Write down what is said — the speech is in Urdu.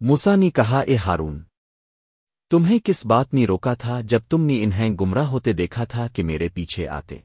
موسا نے کہا، اے ہارون، تمہیں کس بات نے روکا تھا جب تم نے انہیں گمراہ ہوتے دیکھا تھا کہ میرے پیچھے آتے؟